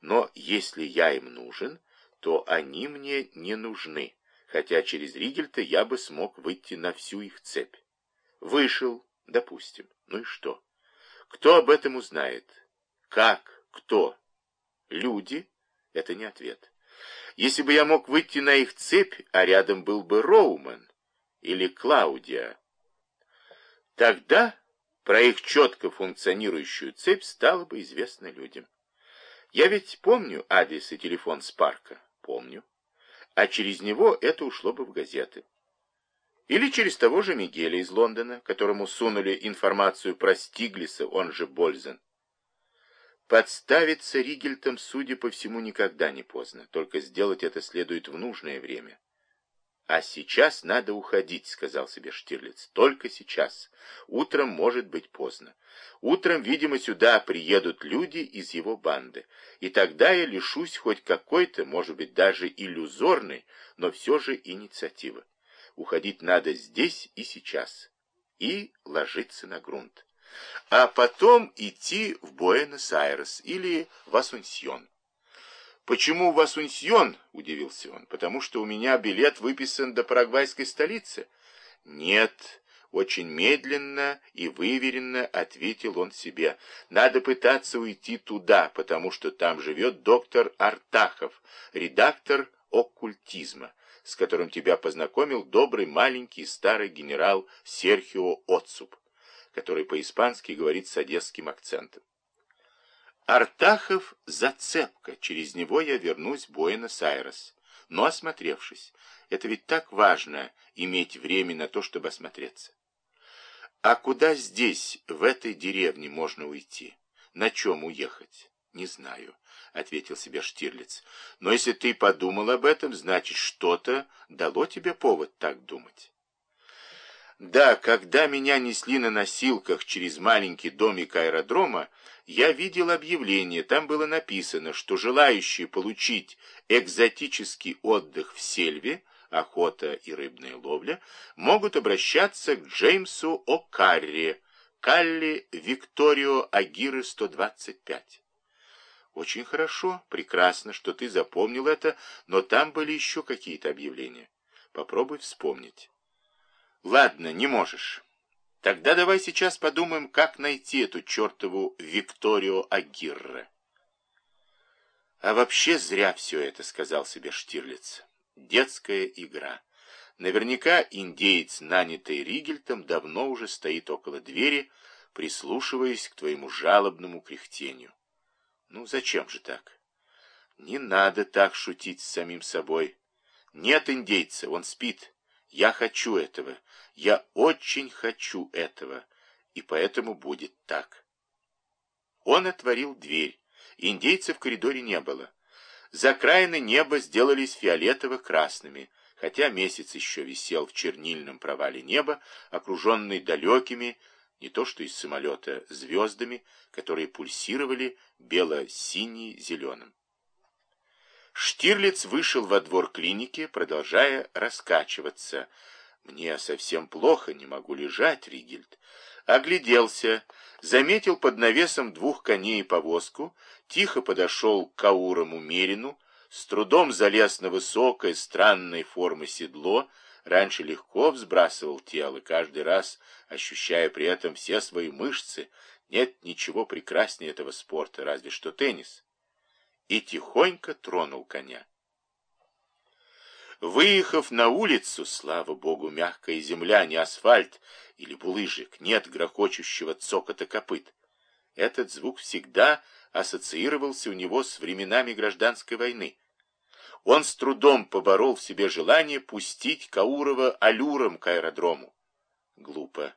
Но если я им нужен, то они мне не нужны, хотя через Ригельта я бы смог выйти на всю их цепь. Вышел, допустим. Ну и что? Кто об этом узнает? Как? Кто? Люди? Это не ответ. Если бы я мог выйти на их цепь, а рядом был бы Роуман или Клаудия, тогда про их четко функционирующую цепь стало бы известно людям. Я ведь помню адрес и телефон Спарка. Помню. А через него это ушло бы в газеты. Или через того же Мигеля из Лондона, которому сунули информацию про Стиглиса, он же Бользен. Подставиться Ригельтом, судя по всему, никогда не поздно, только сделать это следует в нужное время. «А сейчас надо уходить», — сказал себе Штирлиц. «Только сейчас. Утром может быть поздно. Утром, видимо, сюда приедут люди из его банды, и тогда я лишусь хоть какой-то, может быть, даже иллюзорной, но все же инициативы. Уходить надо здесь и сейчас. И ложиться на грунт. А потом идти в Буэнос-Айрес или в Асунсьон. «Почему в Асунсьон?» — удивился он. «Потому что у меня билет выписан до парагвайской столицы». «Нет», — очень медленно и выверенно ответил он себе. «Надо пытаться уйти туда, потому что там живет доктор Артахов, редактор оккультизма, с которым тебя познакомил добрый маленький старый генерал Серхио Отцуп, который по-испански говорит с одесским акцентом. Артахов — зацепка, через него я вернусь в Буэнос-Айрес. Но осмотревшись, это ведь так важно, иметь время на то, чтобы осмотреться. А куда здесь, в этой деревне, можно уйти? На чем уехать? Не знаю, — ответил себе Штирлиц. Но если ты подумал об этом, значит, что-то дало тебе повод так думать. Да, когда меня несли на носилках через маленький домик аэродрома, я видел объявление, там было написано, что желающие получить экзотический отдых в сельве, охота и рыбная ловля, могут обращаться к Джеймсу О'Карри, Калли Викторио Агиры 125. Очень хорошо, прекрасно, что ты запомнил это, но там были еще какие-то объявления. Попробуй вспомнить. Ладно, не можешь. Тогда давай сейчас подумаем, как найти эту чертову Викторию Агирре. А вообще зря все это, сказал себе Штирлиц. Детская игра. Наверняка индеец, нанятый Ригельтом, давно уже стоит около двери, прислушиваясь к твоему жалобному кряхтению. Ну, зачем же так? Не надо так шутить с самим собой. Нет индейца, он спит. Я хочу этого. Я очень хочу этого. И поэтому будет так. Он отворил дверь. Индейца в коридоре не было. Закраины неба сделались фиолетово-красными, хотя месяц еще висел в чернильном провале неба, окруженный далекими, не то что из самолета, звездами, которые пульсировали бело-синий-зеленым. Штирлиц вышел во двор клиники, продолжая раскачиваться. «Мне совсем плохо, не могу лежать, Ригельд». Огляделся, заметил под навесом двух коней повозку, тихо подошел к Каурому Мерину, с трудом залез на высокое, странной формы седло, раньше легко взбрасывал тело, каждый раз ощущая при этом все свои мышцы. Нет ничего прекраснее этого спорта, разве что теннис и тихонько тронул коня. Выехав на улицу, слава богу, мягкая земля, не асфальт или булыжик, нет грохочущего цокота копыт. Этот звук всегда ассоциировался у него с временами гражданской войны. Он с трудом поборол в себе желание пустить Каурова аллюром к аэродрому. Глупо.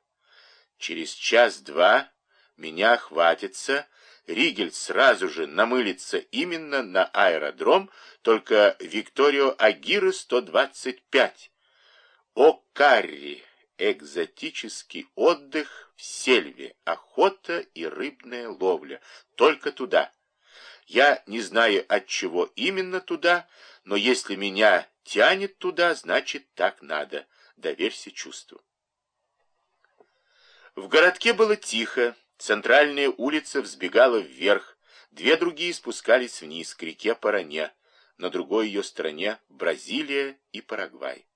Через час-два меня хватится Ригель сразу же намылится именно на аэродром, только Викторио Агиры 125. О Карри! Экзотический отдых в сельве, охота и рыбная ловля. Только туда. Я не знаю, от чего именно туда, но если меня тянет туда, значит так надо. Доверься чувству. В городке было тихо. Центральная улица взбегала вверх, Две другие спускались вниз к реке Паране, на другой ее стороне Бразилия и Парагвай.